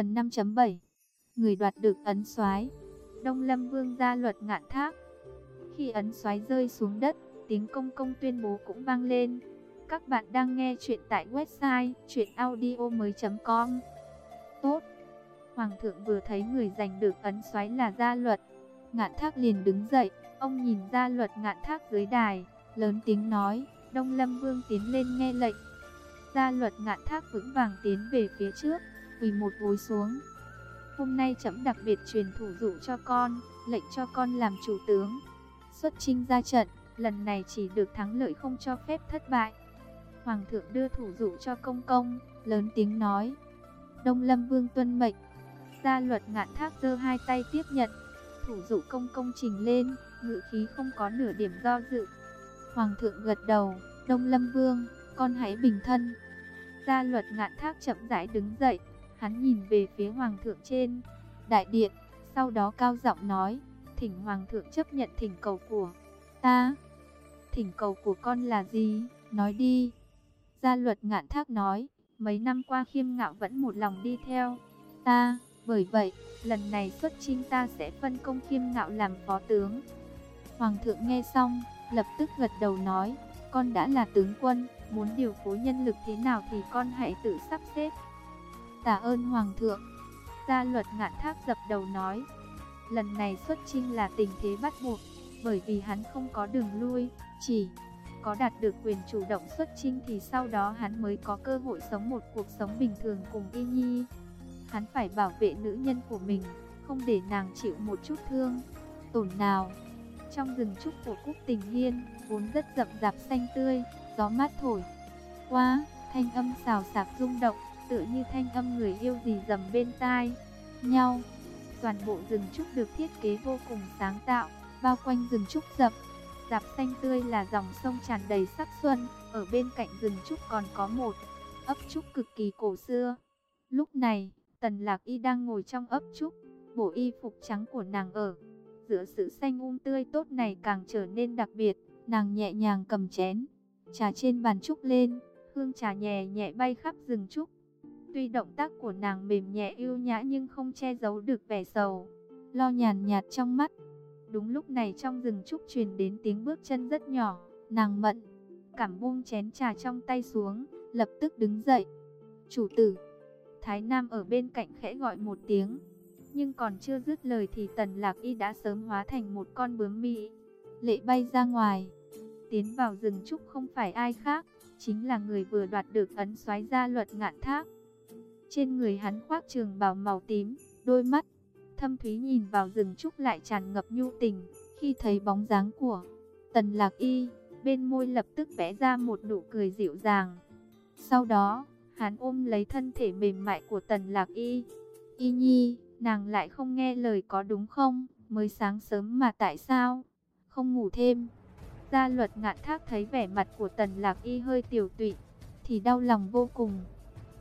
Phần 5.7 Người đoạt được ấn soái Đông Lâm Vương gia luật ngạn thác Khi ấn soái rơi xuống đất, tiếng công công tuyên bố cũng vang lên. Các bạn đang nghe chuyện tại website chuyenaudio.com Tốt! Hoàng thượng vừa thấy người giành được ấn soái là gia luật. Ngạn thác liền đứng dậy, ông nhìn gia luật ngạn thác dưới đài, lớn tiếng nói, Đông Lâm Vương tiến lên nghe lệnh. Gia luật ngạn thác vững vàng tiến về phía trước, quỳ một gối xuống. Hôm nay chấm đặc biệt truyền thủ dụ cho con, lệnh cho con làm chủ tướng. Xuất chinh ra trận, lần này chỉ được thắng lợi không cho phép thất bại. Hoàng thượng đưa thủ dụ cho công công, lớn tiếng nói. Đông Lâm Vương tuân mệnh. Gia luật ngạn thác giơ hai tay tiếp nhận. Thủ dụ công công trình lên, ngự khí không có nửa điểm do dự. Hoàng thượng gật đầu, Đông Lâm Vương, con hãy bình thân. Gia luật ngạn thác chậm rãi đứng dậy, hắn nhìn về phía Hoàng thượng trên đại điện, sau đó cao giọng nói, thỉnh Hoàng thượng chấp nhận thỉnh cầu của ta. Thỉnh cầu của con là gì? Nói đi. Gia luật ngạn thác nói, mấy năm qua khiêm ngạo vẫn một lòng đi theo ta, bởi vậy, lần này xuất chinh ta sẽ phân công khiêm ngạo làm phó tướng. Hoàng thượng nghe xong, lập tức gật đầu nói, con đã là tướng quân, muốn điều phối nhân lực thế nào thì con hãy tự sắp xếp. Tạ ơn Hoàng thượng. Gia luật ngạn thác dập đầu nói, lần này xuất chinh là tình thế bắt buộc, bởi vì hắn không có đường lui, chỉ có đạt được quyền chủ động xuất chinh thì sau đó hắn mới có cơ hội sống một cuộc sống bình thường cùng Y Nhi. Hắn phải bảo vệ nữ nhân của mình, không để nàng chịu một chút thương, tổn nào. Trong rừng trúc của Cúc Tình Hiên, vốn rất rậm rạp xanh tươi, gió mát thổi. Qua, thanh âm xào xạc rung động, tựa như thanh âm người yêu gì dầm bên tai. Nhau, toàn bộ rừng trúc được thiết kế vô cùng sáng tạo, bao quanh rừng trúc rậm. Dạp xanh tươi là dòng sông tràn đầy sắc xuân, ở bên cạnh rừng trúc còn có một ấp trúc cực kỳ cổ xưa. Lúc này, Tần Lạc Y đang ngồi trong ấp trúc, bộ y phục trắng của nàng ở giữa sự xanh um tươi tốt này càng trở nên đặc biệt, nàng nhẹ nhàng cầm chén, trà trên bàn trúc lên, hương trà nhẹ nhẹ bay khắp rừng trúc. Tuy động tác của nàng mềm nhẹ ưu nhã nhưng không che giấu được vẻ sầu, lo nhàn nhạt trong mắt. Đúng lúc này trong rừng trúc truyền đến tiếng bước chân rất nhỏ, nàng mận, cảm buông chén trà trong tay xuống, lập tức đứng dậy. Chủ tử, Thái Nam ở bên cạnh khẽ gọi một tiếng, nhưng còn chưa dứt lời thì Tần Lạc Y đã sớm hóa thành một con bướm mỹ. Lệ bay ra ngoài, tiến vào rừng trúc không phải ai khác, chính là người vừa đoạt được ấn xoáy gia luật ngạn thác. Trên người hắn khoác trường bào màu tím, đôi mắt thâm thúy nhìn vào rừng trúc lại tràn ngập nhu tình. Khi thấy bóng dáng của Tần Lạc Y, bên môi lập tức vẽ ra một nụ cười dịu dàng. Sau đó, hắn ôm lấy thân thể mềm mại của Tần Lạc Y. Y Nhi, nàng lại không nghe lời có đúng không? Mới sáng sớm mà tại sao? Không ngủ thêm. Gia luật ngạn thác thấy vẻ mặt của Tần Lạc Y hơi tiểu tụy, thì đau lòng vô cùng.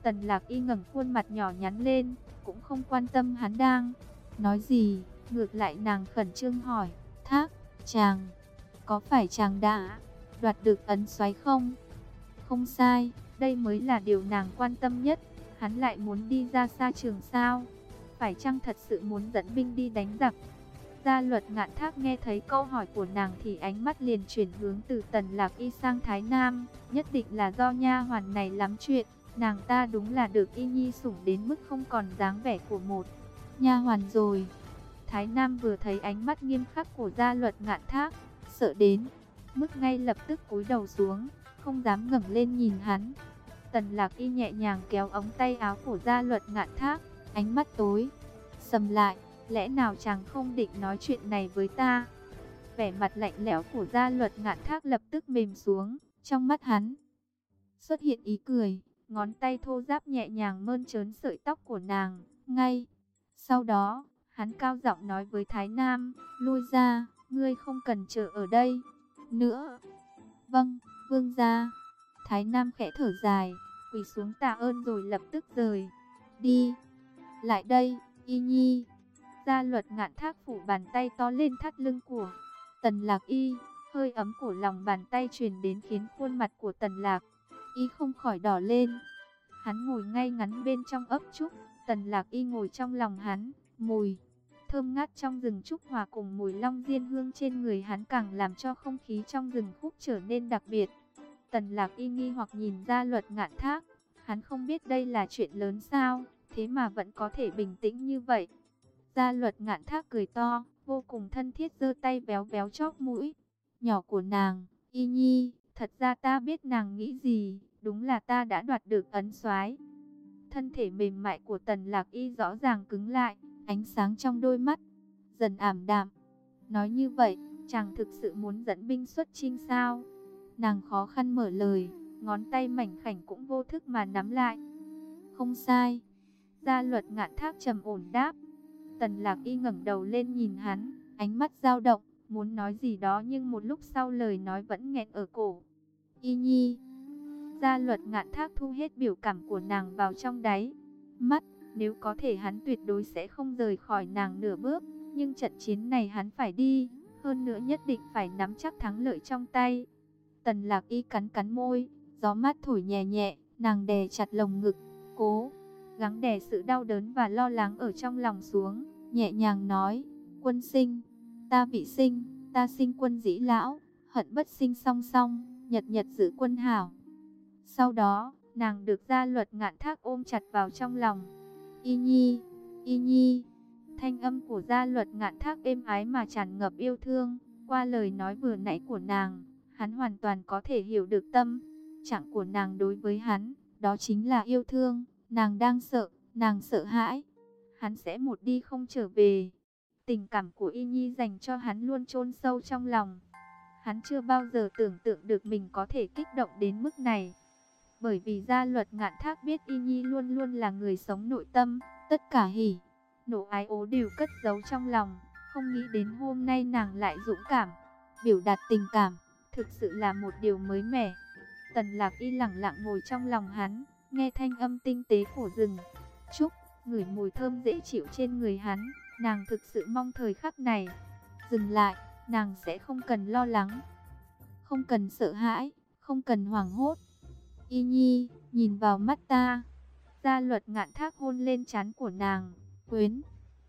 Tần Lạc Y ngẩng khuôn mặt nhỏ nhắn lên, cũng không quan tâm hắn đang nói gì, ngược lại nàng khẩn trương hỏi, thác, chàng, có phải chàng đã đoạt được ấn xoáy không? Không sai, đây mới là điều nàng quan tâm nhất, hắn lại muốn đi ra xa trường sao? Phải chăng thật sự muốn dẫn binh đi đánh giặc? Gia luật ngạn thác nghe thấy câu hỏi của nàng thì ánh mắt liền chuyển hướng từ tần lạc y sang Thái Nam, nhất định là do nha hoàn này lắm chuyện, nàng ta đúng là được y nhi sủng đến mức không còn dáng vẻ của một nha hoàn rồi. Thái Nam vừa thấy ánh mắt nghiêm khắc của gia luật ngạn thác, sợ đến, mức ngay lập tức cúi đầu xuống, không dám ngẩng lên nhìn hắn. Tần lạc y nhẹ nhàng kéo ống tay áo của gia luật ngạn thác, ánh mắt tối, sầm lại, lẽ nào chàng không định nói chuyện này với ta? Vẻ mặt lạnh lẽo của gia luật ngạn thác lập tức mềm xuống, trong mắt hắn. Xuất hiện ý cười, ngón tay thô giáp nhẹ nhàng mơn trớn sợi tóc của nàng, ngay. Sau đó, hắn cao giọng nói với Thái Nam, lui ra, ngươi không cần chờ ở đây nữa. Vâng, vương gia. Thái Nam khẽ thở dài, quỳ xuống tạ ơn rồi lập tức rời. Đi, lại đây, y nhi. Gia luật ngạn thác phủ bàn tay to lên thắt lưng của tần lạc y. Hơi ấm của lòng bàn tay truyền đến khiến khuôn mặt của tần lạc y không khỏi đỏ lên. Hắn ngồi ngay ngắn bên trong ấp trúc, Tần lạc y ngồi trong lòng hắn, mùi thơm ngát trong rừng trúc hòa cùng mùi long diên hương trên người hắn càng làm cho không khí trong rừng khúc trở nên đặc biệt. Tần lạc y nghi hoặc nhìn ra luật ngạn thác, hắn không biết đây là chuyện lớn sao, thế mà vẫn có thể bình tĩnh như vậy. Gia luật ngạn thác cười to, vô cùng thân thiết giơ tay béo béo chóp mũi. Nhỏ của nàng, y nhi, thật ra ta biết nàng nghĩ gì, đúng là ta đã đoạt được ấn soái. Thân thể mềm mại của tần lạc y rõ ràng cứng lại, ánh sáng trong đôi mắt, dần ảm đạm. Nói như vậy, chàng thực sự muốn dẫn binh xuất chinh sao? Nàng khó khăn mở lời, ngón tay mảnh khảnh cũng vô thức mà nắm lại. Không sai. Gia luật ngạn thác trầm ổn đáp. Tần lạc y ngẩng đầu lên nhìn hắn, ánh mắt dao động, muốn nói gì đó nhưng một lúc sau lời nói vẫn nghẹn ở cổ. Y nhi. Gia luật ngạn thác thu hết biểu cảm của nàng vào trong đáy. Mắt, nếu có thể hắn tuyệt đối sẽ không rời khỏi nàng nửa bước. Nhưng trận chiến này hắn phải đi, hơn nữa nhất định phải nắm chắc thắng lợi trong tay. Tần lạc y cắn cắn môi, gió mát thổi nhẹ nhẹ, nàng đè chặt lồng ngực, cố, gắng đè sự đau đớn và lo lắng ở trong lòng xuống, nhẹ nhàng nói, quân sinh, ta bị sinh, ta sinh quân dĩ lão, hận bất sinh song song, nhật nhật giữ quân hảo. Sau đó, nàng được gia luật ngạn thác ôm chặt vào trong lòng. Y nhi, y nhi, thanh âm của gia luật ngạn thác êm ái mà tràn ngập yêu thương, qua lời nói vừa nãy của nàng, hắn hoàn toàn có thể hiểu được tâm trạng của nàng đối với hắn, đó chính là yêu thương, nàng đang sợ, nàng sợ hãi, hắn sẽ một đi không trở về. Tình cảm của Y Nhi dành cho hắn luôn chôn sâu trong lòng. Hắn chưa bao giờ tưởng tượng được mình có thể kích động đến mức này. Bởi vì gia luật ngạn thác biết Y Nhi luôn luôn là người sống nội tâm, tất cả hỉ, nộ ái ố đều cất giấu trong lòng, không nghĩ đến hôm nay nàng lại dũng cảm, biểu đạt tình cảm, thực sự là một điều mới mẻ. Tần lạc y lặng lặng ngồi trong lòng hắn, nghe thanh âm tinh tế của rừng. Trúc, ngửi mùi thơm dễ chịu trên người hắn, nàng thực sự mong thời khắc này. Dừng lại, nàng sẽ không cần lo lắng, không cần sợ hãi, không cần hoảng hốt. Y nhi, nhìn vào mắt ta. Gia luật ngạn thác hôn lên trán của nàng, quyến,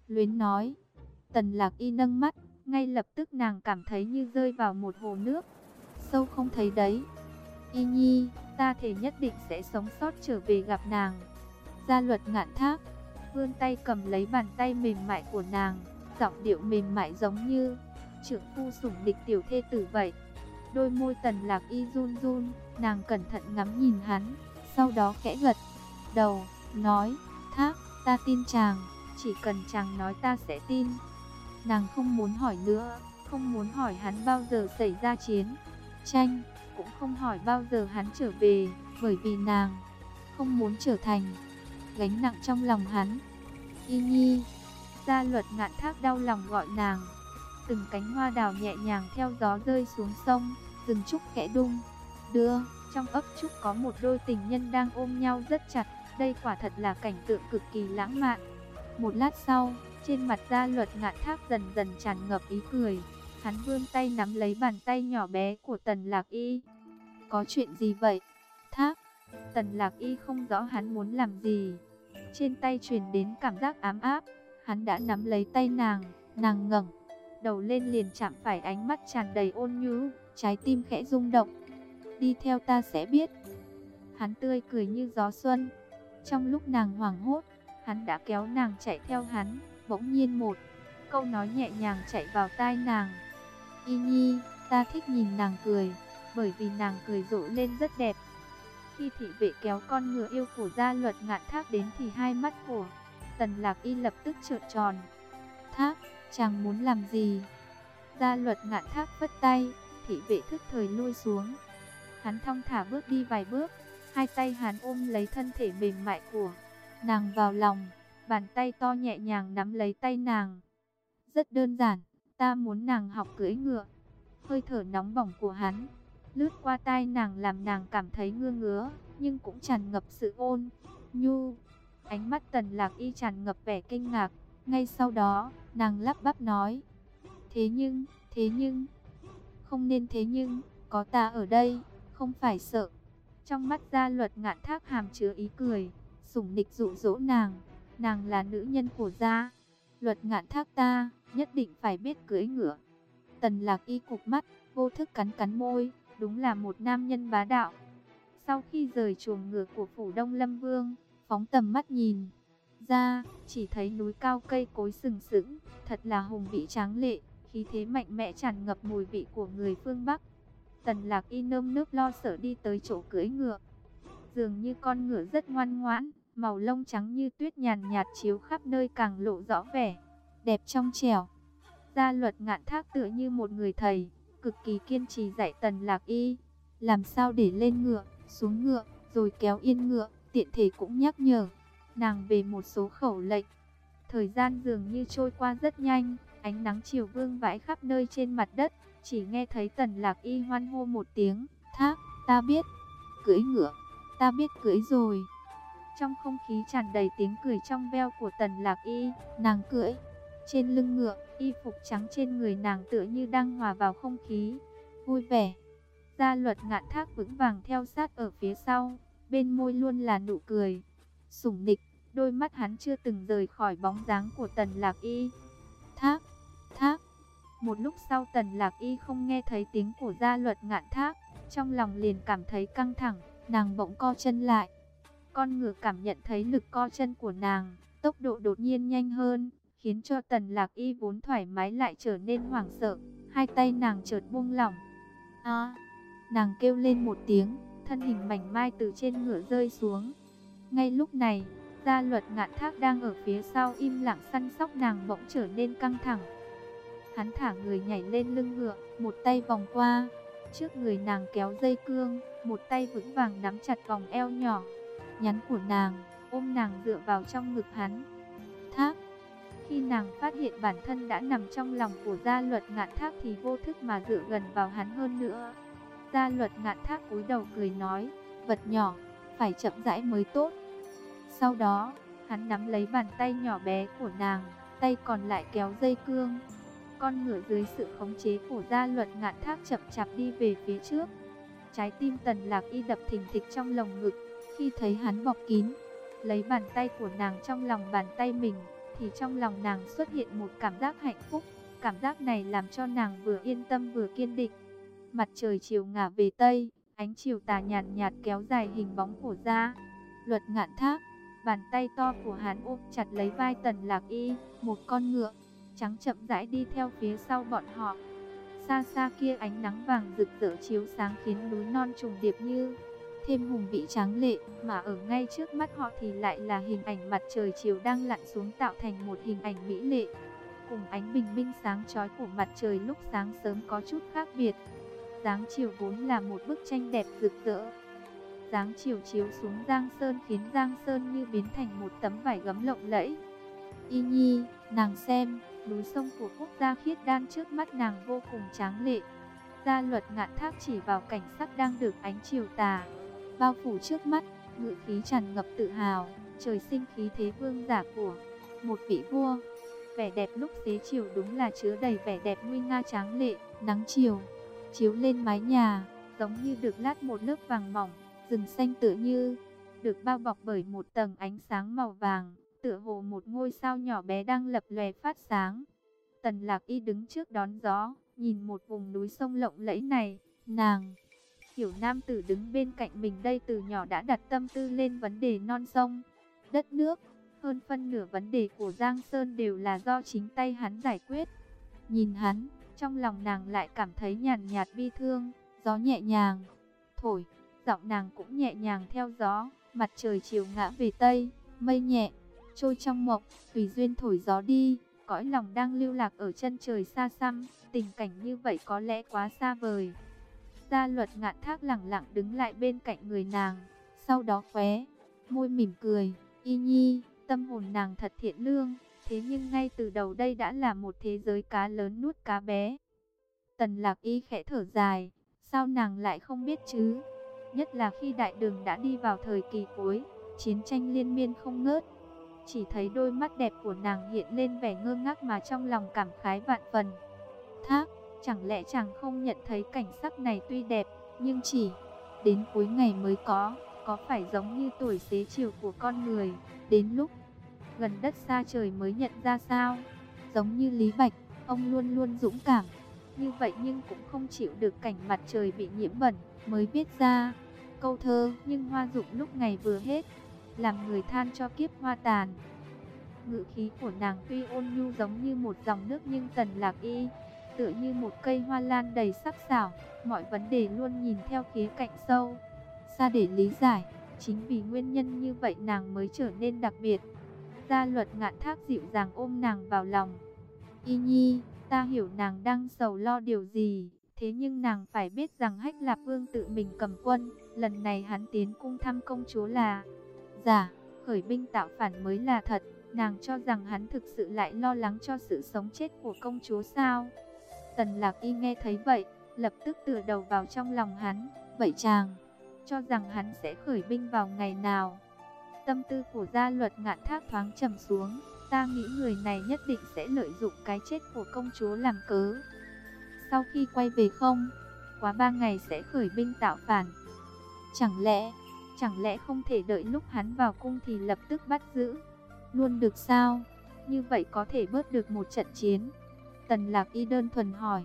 luyến nói. Tần lạc y nâng mắt, ngay lập tức nàng cảm thấy như rơi vào một hồ nước. Sâu không thấy đấy. Y nhi, ta thể nhất định sẽ sống sót trở về gặp nàng. Gia luật ngạn thác, vươn tay cầm lấy bàn tay mềm mại của nàng, giọng điệu mềm mại giống như trưởng phu sủng địch tiểu thê tử vậy. Đôi môi tần lạc y run run, nàng cẩn thận ngắm nhìn hắn, sau đó kẽ gật đầu, nói, thác, ta tin chàng, chỉ cần chàng nói ta sẽ tin. Nàng không muốn hỏi nữa, không muốn hỏi hắn bao giờ xảy ra chiến, tranh, cũng không hỏi bao giờ hắn trở về, bởi vì nàng không muốn trở thành gánh nặng trong lòng hắn. Y Nhi, gia luật ngạn thác đau lòng gọi nàng. Từng cánh hoa đào nhẹ nhàng theo gió rơi xuống sông, rừng trúc khẽ đung, đưa, trong ấp trúc có một đôi tình nhân đang ôm nhau rất chặt, đây quả thật là cảnh tượng cực kỳ lãng mạn. Một lát sau, trên mặt gia luật ngạn thác dần dần tràn ngập ý cười, hắn vươn tay nắm lấy bàn tay nhỏ bé của tần lạc y. Có chuyện gì vậy? Thác, tần lạc y không rõ hắn muốn làm gì. Trên tay truyền đến cảm giác ám áp, hắn đã nắm lấy tay nàng, nàng ngẩng đầu lên liền chạm phải ánh mắt tràn đầy ôn nhu, trái tim khẽ rung động. Đi theo ta sẽ biết. Hắn tươi cười như gió xuân. Trong lúc nàng hoảng hốt, hắn đã kéo nàng chạy theo hắn, bỗng nhiên một câu nói nhẹ nhàng chạy vào tai nàng. Y Nhi, ta thích nhìn nàng cười, bởi vì nàng cười rộ lên rất đẹp. Khi thị vệ kéo con ngựa yêu của gia luật ngạn thác đến thì hai mắt của tần lạc y lập tức trợn tròn. Thác, chàng muốn làm gì? Gia luật ngạn thác vất tay, thị vệ thức thời lui xuống. Hắn thong thả bước đi vài bước, hai tay hắn ôm lấy thân thể mềm mại của nàng vào lòng, bàn tay to nhẹ nhàng nắm lấy tay nàng. Rất đơn giản, ta muốn nàng học cưỡi ngựa. Hơi thở nóng bỏng của hắn, lướt qua tai nàng làm nàng cảm thấy ngưa ngứa, nhưng cũng tràn ngập sự ôn, nhu. Ánh mắt tần lạc y tràn ngập vẻ kinh ngạc, ngay sau đó, nàng lắp bắp nói. Thế nhưng, thế nhưng, không nên thế nhưng, có ta ở đây, không phải sợ. Trong mắt gia luật ngạn thác hàm chứa ý cười, sủng nịch dụ dỗ nàng, nàng là nữ nhân của gia. Luật ngạn thác ta, nhất định phải biết cưỡi ngựa. Tần lạc y cục mắt, vô thức cắn cắn môi, đúng là một nam nhân bá đạo. Sau khi rời chuồng ngựa của phủ Đông Lâm Vương, phóng tầm mắt nhìn ra, chỉ thấy núi cao cây cối sừng sững, thật là hùng vĩ tráng lệ, khí thế mạnh mẽ tràn ngập mùi vị của người phương Bắc. Tần lạc y nơm nước lo sợ đi tới chỗ cưỡi ngựa. Dường như con ngựa rất ngoan ngoãn, màu lông trắng như tuyết nhàn nhạt chiếu khắp nơi càng lộ rõ vẻ, đẹp trong trẻo. Gia luật ngạn thác tựa như một người thầy, cực kỳ kiên trì dạy tần lạc y, làm sao để lên ngựa, xuống ngựa, rồi kéo yên ngựa, tiện thể cũng nhắc nhở nàng về một số khẩu lệnh. Thời gian dường như trôi qua rất nhanh, ánh nắng chiều vương vãi khắp nơi trên mặt đất, chỉ nghe thấy tần lạc y hoan hô một tiếng, thác, ta biết, cưỡi ngựa, ta biết cưỡi rồi. Trong không khí tràn đầy tiếng cười trong veo của tần lạc y, nàng cưỡi. Trên lưng ngựa, y phục trắng trên người nàng tựa như đang hòa vào không khí, vui vẻ. Gia luật ngạn thác vững vàng theo sát ở phía sau, bên môi luôn là nụ cười. Sủng nịch, đôi mắt hắn chưa từng rời khỏi bóng dáng của tần lạc y. Thác, thác. Một lúc sau tần lạc y không nghe thấy tiếng của gia luật ngạn thác, trong lòng liền cảm thấy căng thẳng, nàng bỗng co chân lại. Con ngựa cảm nhận thấy lực co chân của nàng, tốc độ đột nhiên nhanh hơn, khiến cho tần lạc y vốn thoải mái lại trở nên hoảng sợ, hai tay nàng chợt buông lỏng. À, nàng kêu lên một tiếng, thân hình mảnh mai từ trên ngựa rơi xuống. Ngay lúc này, gia luật ngạn thác đang ở phía sau im lặng săn sóc nàng bỗng trở nên căng thẳng. Hắn thả người nhảy lên lưng ngựa, một tay vòng qua, trước người nàng kéo dây cương, một tay vững vàng nắm chặt vòng eo nhỏ, nhắn của nàng, ôm nàng dựa vào trong ngực hắn. Thác, khi nàng phát hiện bản thân đã nằm trong lòng của gia luật ngạn thác thì vô thức mà dựa gần vào hắn hơn nữa. Gia luật ngạn thác cúi đầu cười nói, vật nhỏ, phải chậm rãi mới tốt. Sau đó, hắn nắm lấy bàn tay nhỏ bé của nàng, tay còn lại kéo dây cương. Con ngựa dưới sự khống chế của gia luật ngạn thác chậm chạp đi về phía trước. Trái tim tần lạc y đập thình thịch trong lồng ngực, khi thấy hắn bọc kín, lấy bàn tay của nàng trong lòng bàn tay mình, thì trong lòng nàng xuất hiện một cảm giác hạnh phúc. Cảm giác này làm cho nàng vừa yên tâm vừa kiên định. Mặt trời chiều ngả về Tây, ánh chiều tà nhàn nhạt, kéo dài hình bóng của gia Luật ngạn thác, Bàn tay to của hắn ôm chặt lấy vai tần lạc y, một con ngựa, trắng chậm rãi đi theo phía sau bọn họ. Xa xa kia ánh nắng vàng rực rỡ chiếu sáng khiến núi non trùng điệp như thêm hùng vĩ tráng lệ, mà ở ngay trước mắt họ thì lại là hình ảnh mặt trời chiều đang lặn xuống tạo thành một hình ảnh mỹ lệ. Cùng ánh bình minh sáng chói của mặt trời lúc sáng sớm có chút khác biệt. Dáng chiều vốn là một bức tranh đẹp rực rỡ, dáng chiều chiếu xuống Giang Sơn khiến Giang Sơn như biến thành một tấm vải gấm lộng lẫy. Y Nhi, nàng xem, núi sông của quốc gia khiết đan trước mắt nàng vô cùng tráng lệ. Gia luật ngạn thác chỉ vào cảnh sắc đang được ánh chiều tà, bao phủ trước mắt, ngự khí tràn ngập tự hào, trời sinh khí thế vương giả của một vị vua. Vẻ đẹp lúc xế chiều đúng là chứa đầy vẻ đẹp nguy nga tráng lệ, nắng chiều, chiếu lên mái nhà, giống như được lát một lớp vàng mỏng rừng xanh tựa như được bao bọc bởi một tầng ánh sáng màu vàng, tựa hồ một ngôi sao nhỏ bé đang lập lòe phát sáng. Tần Lạc Y đứng trước đón gió, nhìn một vùng núi sông lộng lẫy này, nàng hiểu nam tử đứng bên cạnh mình đây từ nhỏ đã đặt tâm tư lên vấn đề non sông, đất nước, hơn phân nửa vấn đề của Giang Sơn đều là do chính tay hắn giải quyết. Nhìn hắn, trong lòng nàng lại cảm thấy nhàn nhạt bi thương, gió nhẹ nhàng, thổi, giọng nàng cũng nhẹ nhàng theo gió, mặt trời chiều ngã về Tây, mây nhẹ, trôi trong mộng, tùy duyên thổi gió đi, cõi lòng đang lưu lạc ở chân trời xa xăm, tình cảnh như vậy có lẽ quá xa vời. Gia luật ngạn thác lặng lặng đứng lại bên cạnh người nàng, sau đó khóe, môi mỉm cười, y nhi, tâm hồn nàng thật thiện lương, thế nhưng ngay từ đầu đây đã là một thế giới cá lớn nuốt cá bé. Tần lạc y khẽ thở dài, sao nàng lại không biết chứ? Nhất là khi đại đường đã đi vào thời kỳ cuối, chiến tranh liên miên không ngớt. Chỉ thấy đôi mắt đẹp của nàng hiện lên vẻ ngơ ngác mà trong lòng cảm khái vạn phần. Thác, chẳng lẽ chàng không nhận thấy cảnh sắc này tuy đẹp, nhưng chỉ đến cuối ngày mới có, có phải giống như tuổi xế chiều của con người, đến lúc gần đất xa trời mới nhận ra sao. Giống như Lý Bạch, ông luôn luôn dũng cảm, như vậy nhưng cũng không chịu được cảnh mặt trời bị nhiễm bẩn, mới viết ra câu thơ nhưng hoa dụng lúc ngày vừa hết, làm người than cho kiếp hoa tàn. Ngữ khí của nàng tuy ôn nhu giống như một dòng nước nhưng tần lạc y, tựa như một cây hoa lan đầy sắc sảo, mọi vấn đề luôn nhìn theo khía cạnh sâu. Xa để lý giải, chính vì nguyên nhân như vậy nàng mới trở nên đặc biệt. Gia luật ngạn thác dịu dàng ôm nàng vào lòng. Y nhi, ta hiểu nàng đang sầu lo điều gì, thế nhưng nàng phải biết rằng hách lạp vương tự mình cầm quân, lần này hắn tiến cung thăm công chúa là giả, khởi binh tạo phản mới là thật. Nàng cho rằng hắn thực sự lại lo lắng cho sự sống chết của công chúa sao? Tần lạc y nghe thấy vậy, lập tức tựa đầu vào trong lòng hắn. Vậy chàng, cho rằng hắn sẽ khởi binh vào ngày nào? Tâm tư của gia luật ngạn thác thoáng trầm xuống. Ta nghĩ người này nhất định sẽ lợi dụng cái chết của công chúa làm cớ. Sau khi quay về không, quá ba ngày sẽ khởi binh tạo phản. Chẳng lẽ, chẳng lẽ không thể đợi lúc hắn vào cung thì lập tức bắt giữ? Luôn được sao? Như vậy có thể bớt được một trận chiến. Tần lạc y đơn thuần hỏi.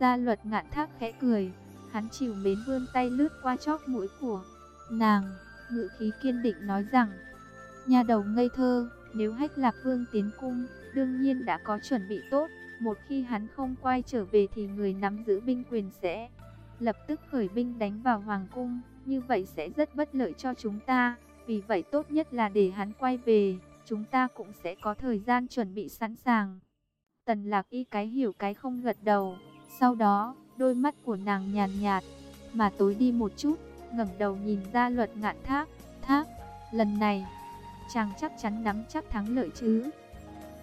Gia luật ngạn thác khẽ cười. Hắn chịu mến vươn tay lướt qua chóp mũi của nàng. Ngự khí kiên định nói rằng. Nhà đầu ngây thơ, nếu hách lạc vương tiến cung, đương nhiên đã có chuẩn bị tốt. Một khi hắn không quay trở về thì người nắm giữ binh quyền sẽ lập tức khởi binh đánh vào hoàng cung. Như vậy sẽ rất bất lợi cho chúng ta. Vì vậy tốt nhất là để hắn quay về chúng ta cũng sẽ có thời gian chuẩn bị sẵn sàng. Tần lạc y cái hiểu cái không gật đầu, sau đó, đôi mắt của nàng nhàn nhạt, mà tối đi một chút, ngẩng đầu nhìn ra luật ngạn thác, thác, lần này, chàng chắc chắn nắm chắc thắng lợi chứ.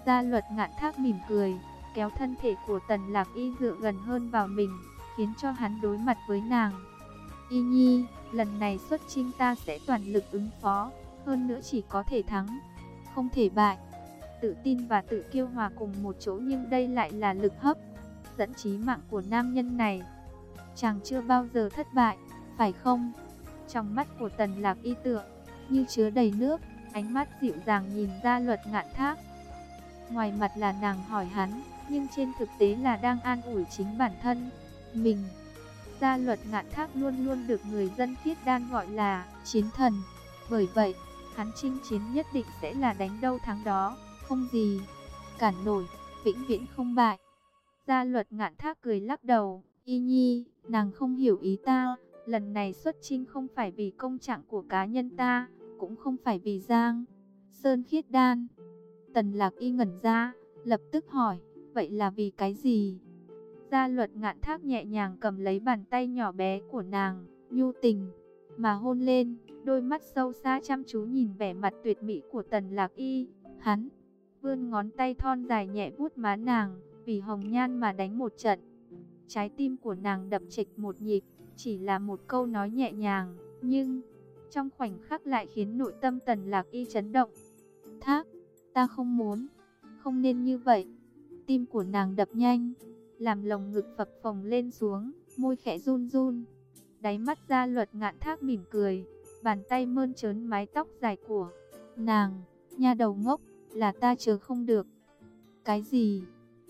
Gia luật ngạn thác mỉm cười, kéo thân thể của tần lạc y dựa gần hơn vào mình, khiến cho hắn đối mặt với nàng. Y nhi, lần này xuất chinh ta sẽ toàn lực ứng phó, hơn nữa chỉ có thể thắng không thể bại. Tự tin và tự kiêu hòa cùng một chỗ nhưng đây lại là lực hấp dẫn trí mạng của nam nhân này. Chàng chưa bao giờ thất bại, phải không? Trong mắt của tần lạc y tượng, như chứa đầy nước, ánh mắt dịu dàng nhìn ra luật ngạn thác. Ngoài mặt là nàng hỏi hắn, nhưng trên thực tế là đang an ủi chính bản thân. Mình, gia luật ngạn thác luôn luôn được người dân thiết đan gọi là chiến thần. Bởi vậy, hắn chinh chiến nhất định sẽ là đánh đâu thắng đó, không gì, cản nổi, vĩnh viễn không bại. Gia luật ngạn thác cười lắc đầu, y nhi, nàng không hiểu ý ta, lần này xuất chinh không phải vì công trạng của cá nhân ta, cũng không phải vì Giang, Sơn Khiết Đan. Tần lạc y ngẩn ra, lập tức hỏi, vậy là vì cái gì? Gia luật ngạn thác nhẹ nhàng cầm lấy bàn tay nhỏ bé của nàng, nhu tình, mà hôn lên. Đôi mắt sâu xa chăm chú nhìn vẻ mặt tuyệt mỹ của tần lạc y. Hắn, vươn ngón tay thon dài nhẹ vuốt má nàng, vì hồng nhan mà đánh một trận. Trái tim của nàng đập trịch một nhịp, chỉ là một câu nói nhẹ nhàng, nhưng trong khoảnh khắc lại khiến nội tâm tần lạc y chấn động. Thác, ta không muốn, không nên như vậy. Tim của nàng đập nhanh, làm lồng ngực phập phồng lên xuống, môi khẽ run run. Đáy mắt ra luật ngạn thác mỉm cười, bàn tay mơn trớn mái tóc dài của nàng, nha đầu ngốc, là ta chờ không được. Cái gì?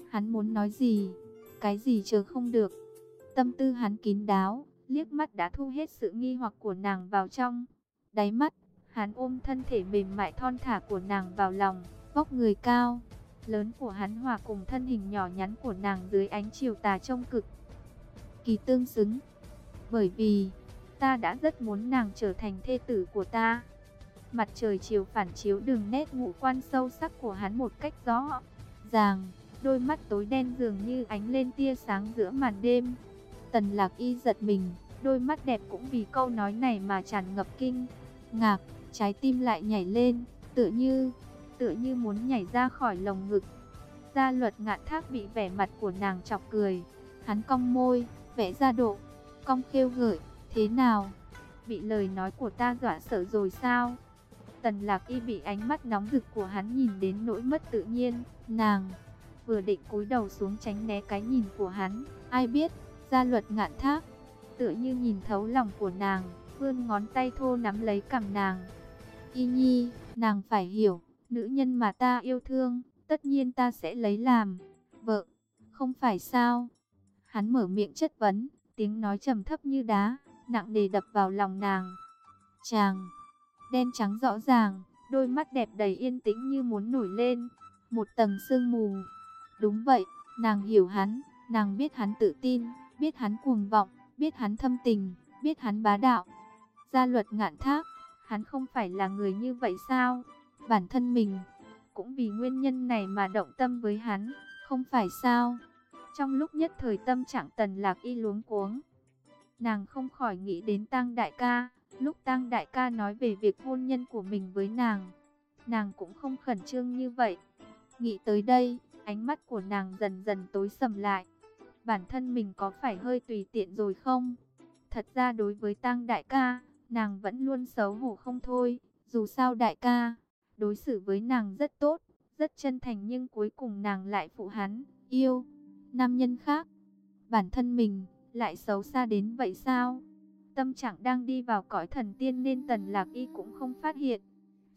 Hắn muốn nói gì? Cái gì chờ không được? Tâm tư hắn kín đáo, liếc mắt đã thu hết sự nghi hoặc của nàng vào trong. Đáy mắt, hắn ôm thân thể mềm mại thon thả của nàng vào lòng, vóc người cao, lớn của hắn hòa cùng thân hình nhỏ nhắn của nàng dưới ánh chiều tà trông cực. Kỳ tương xứng, bởi vì ta đã rất muốn nàng trở thành thê tử của ta. Mặt trời chiều phản chiếu đường nét ngũ quan sâu sắc của hắn một cách rõ ràng, đôi mắt tối đen dường như ánh lên tia sáng giữa màn đêm. Tần lạc y giật mình, đôi mắt đẹp cũng vì câu nói này mà tràn ngập kinh, ngạc, trái tim lại nhảy lên, tựa như, tựa như muốn nhảy ra khỏi lồng ngực. Gia luật ngạn thác bị vẻ mặt của nàng chọc cười, hắn cong môi, vẽ ra độ, cong khêu gợi. Thế nào? Bị lời nói của ta dọa sợ rồi sao? Tần lạc y bị ánh mắt nóng rực của hắn nhìn đến nỗi mất tự nhiên. Nàng vừa định cúi đầu xuống tránh né cái nhìn của hắn. Ai biết, gia luật ngạn thác. Tựa như nhìn thấu lòng của nàng, vươn ngón tay thô nắm lấy cằm nàng. Y nhi, nàng phải hiểu, nữ nhân mà ta yêu thương, tất nhiên ta sẽ lấy làm vợ, không phải sao? Hắn mở miệng chất vấn, tiếng nói trầm thấp như đá, nặng nề đập vào lòng nàng. Chàng, đen trắng rõ ràng, đôi mắt đẹp đầy yên tĩnh như muốn nổi lên, một tầng sương mù. Đúng vậy, nàng hiểu hắn, nàng biết hắn tự tin, biết hắn cuồng vọng, biết hắn thâm tình, biết hắn bá đạo. Gia luật ngạn thác, hắn không phải là người như vậy sao? Bản thân mình, cũng vì nguyên nhân này mà động tâm với hắn, không phải sao? Trong lúc nhất thời tâm trạng tần lạc y luống cuống, nàng không khỏi nghĩ đến tăng đại ca, lúc tăng đại ca nói về việc hôn nhân của mình với nàng. Nàng cũng không khẩn trương như vậy. Nghĩ tới đây, ánh mắt của nàng dần dần tối sầm lại. Bản thân mình có phải hơi tùy tiện rồi không? Thật ra đối với tăng đại ca, nàng vẫn luôn xấu hổ không thôi. Dù sao đại ca, đối xử với nàng rất tốt, rất chân thành nhưng cuối cùng nàng lại phụ hắn, yêu, nam nhân khác. Bản thân mình, lại xấu xa đến vậy sao? Tâm trạng đang đi vào cõi thần tiên nên tần lạc y cũng không phát hiện.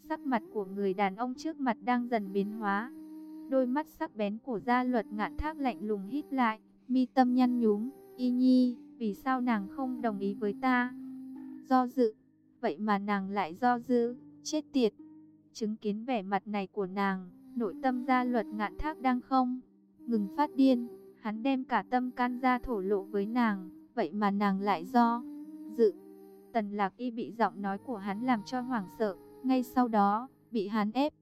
Sắc mặt của người đàn ông trước mặt đang dần biến hóa. Đôi mắt sắc bén của gia luật ngạn thác lạnh lùng hít lại, mi tâm nhăn nhúm, y nhi, vì sao nàng không đồng ý với ta? Do dự, vậy mà nàng lại do dự, chết tiệt. Chứng kiến vẻ mặt này của nàng, nội tâm gia luật ngạn thác đang không, ngừng phát điên, hắn đem cả tâm can ra thổ lộ với nàng, vậy mà nàng lại do dự. Tần lạc y bị giọng nói của hắn làm cho hoảng sợ, ngay sau đó, bị hắn ép,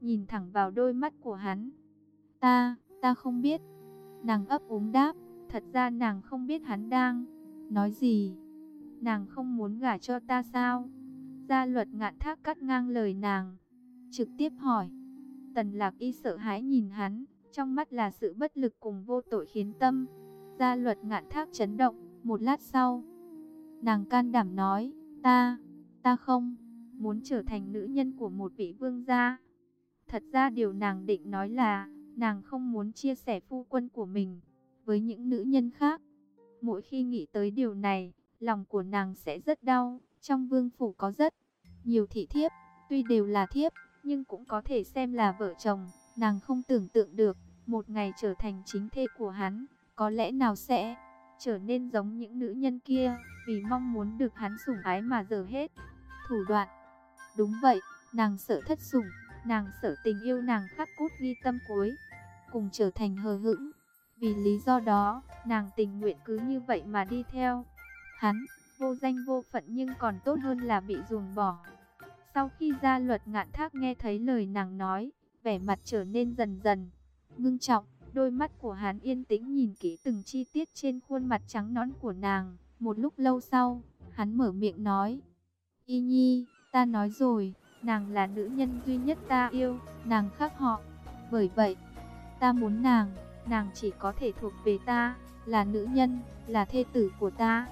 nhìn thẳng vào đôi mắt của hắn. Ta, ta không biết. Nàng ấp úng đáp, thật ra nàng không biết hắn đang nói gì. Nàng không muốn gả cho ta sao? Gia luật ngạn thác cắt ngang lời nàng, trực tiếp hỏi. Tần lạc y sợ hãi nhìn hắn, trong mắt là sự bất lực cùng vô tội khiến tâm. Gia luật ngạn thác chấn động, một lát sau. Nàng can đảm nói, ta, ta không, muốn trở thành nữ nhân của một vị vương gia. Thật ra điều nàng định nói là, nàng không muốn chia sẻ phu quân của mình với những nữ nhân khác. Mỗi khi nghĩ tới điều này, lòng của nàng sẽ rất đau. Trong vương phủ có rất nhiều thị thiếp, tuy đều là thiếp, nhưng cũng có thể xem là vợ chồng. Nàng không tưởng tượng được, một ngày trở thành chính thê của hắn, có lẽ nào sẽ trở nên giống những nữ nhân kia, vì mong muốn được hắn sủng ái mà giờ hết. Thủ đoạn. Đúng vậy, nàng sợ thất sủng, nàng sợ tình yêu nàng khắc cốt ghi tâm cuối, cùng trở thành hờ hững. Vì lý do đó, nàng tình nguyện cứ như vậy mà đi theo. Hắn, vô danh vô phận nhưng còn tốt hơn là bị ruồng bỏ. Sau khi ra luật ngạn thác nghe thấy lời nàng nói, vẻ mặt trở nên dần dần ngưng trọng, đôi mắt của hắn yên tĩnh nhìn kỹ từng chi tiết trên khuôn mặt trắng nõn của nàng. Một lúc lâu sau, hắn mở miệng nói, Y Nhi, ta nói rồi, nàng là nữ nhân duy nhất ta yêu, nàng khác họ. Bởi vậy, ta muốn nàng, nàng chỉ có thể thuộc về ta, là nữ nhân, là thê tử của ta.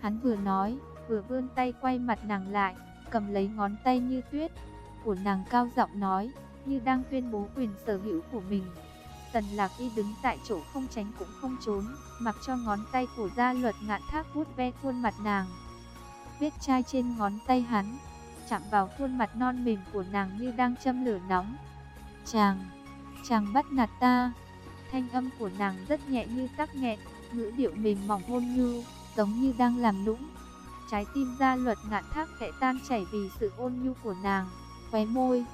Hắn vừa nói, vừa vươn tay quay mặt nàng lại, cầm lấy ngón tay như tuyết của nàng cao giọng nói, như đang tuyên bố quyền sở hữu của mình. Tần lạc y đứng tại chỗ không tránh cũng không trốn, mặc cho ngón tay của gia luật ngạn thác vuốt ve khuôn mặt nàng. Vết chai trên ngón tay hắn, chạm vào khuôn mặt non mềm của nàng như đang châm lửa nóng. Chàng, chàng bắt nạt ta. Thanh âm của nàng rất nhẹ như tắc nghẹn, ngữ điệu mềm mỏng hôn nhu, giống như đang làm nũng. Trái tim gia luật ngạn thác khẽ tan chảy vì sự ôn nhu của nàng, khóe môi,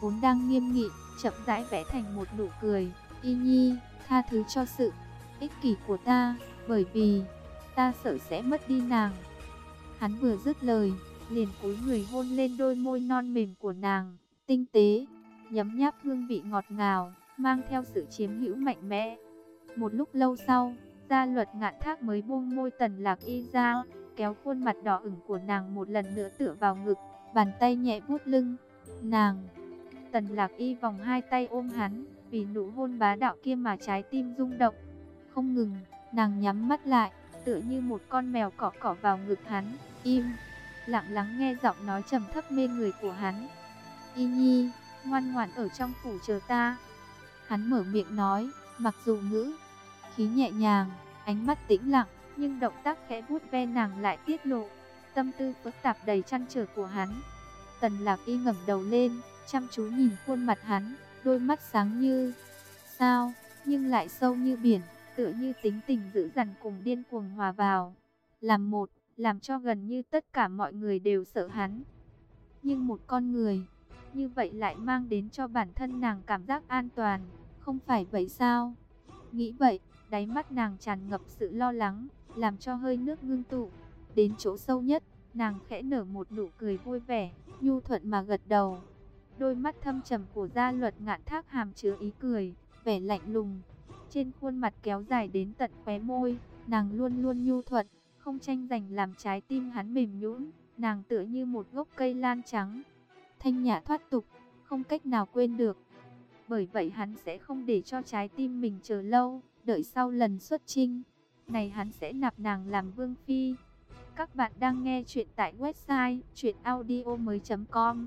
vốn đang nghiêm nghị, chậm rãi vẽ thành một nụ cười. Y Nhi, tha thứ cho sự ích kỷ của ta, bởi vì ta sợ sẽ mất đi nàng. Hắn vừa dứt lời, liền cúi người hôn lên đôi môi non mềm của nàng, tinh tế, nhấm nháp hương vị ngọt ngào, mang theo sự chiếm hữu mạnh mẽ. Một lúc lâu sau, gia luật ngạn thác mới buông môi tần lạc y ra, kéo khuôn mặt đỏ ửng của nàng một lần nữa tựa vào ngực, bàn tay nhẹ vuốt lưng. Nàng, tần lạc y vòng hai tay ôm hắn, vì nụ hôn bá đạo kia mà trái tim rung động. Không ngừng, nàng nhắm mắt lại, tựa như một con mèo cỏ cỏ vào ngực hắn, im, lặng lắng nghe giọng nói trầm thấp mê người của hắn. Y Nhi, ngoan ngoãn ở trong phủ chờ ta. Hắn mở miệng nói, mặc dù ngữ, khí nhẹ nhàng, ánh mắt tĩnh lặng, nhưng động tác khẽ vuốt ve nàng lại tiết lộ tâm tư phức tạp đầy chăn trở của hắn. Tần Lạc Y ngẩng đầu lên, chăm chú nhìn khuôn mặt hắn, đôi mắt sáng như sao, nhưng lại sâu như biển, tựa như tính tình dữ dằn cùng điên cuồng hòa vào. Làm một, làm cho gần như tất cả mọi người đều sợ hắn. Nhưng một con người, như vậy lại mang đến cho bản thân nàng cảm giác an toàn, không phải vậy sao? Nghĩ vậy, đáy mắt nàng tràn ngập sự lo lắng, làm cho hơi nước ngưng tụ. Đến chỗ sâu nhất, nàng khẽ nở một nụ cười vui vẻ, nhu thuận mà gật đầu. Đôi mắt thâm trầm của gia luật ngạn thác hàm chứa ý cười, vẻ lạnh lùng. Trên khuôn mặt kéo dài đến tận khóe môi, nàng luôn luôn nhu thuận, không tranh giành làm trái tim hắn mềm nhũn. Nàng tựa như một gốc cây lan trắng, thanh nhã thoát tục, không cách nào quên được. Bởi vậy hắn sẽ không để cho trái tim mình chờ lâu, đợi sau lần xuất trinh, này hắn sẽ nạp nàng làm vương phi. Các bạn đang nghe chuyện tại website chuyenaudio.com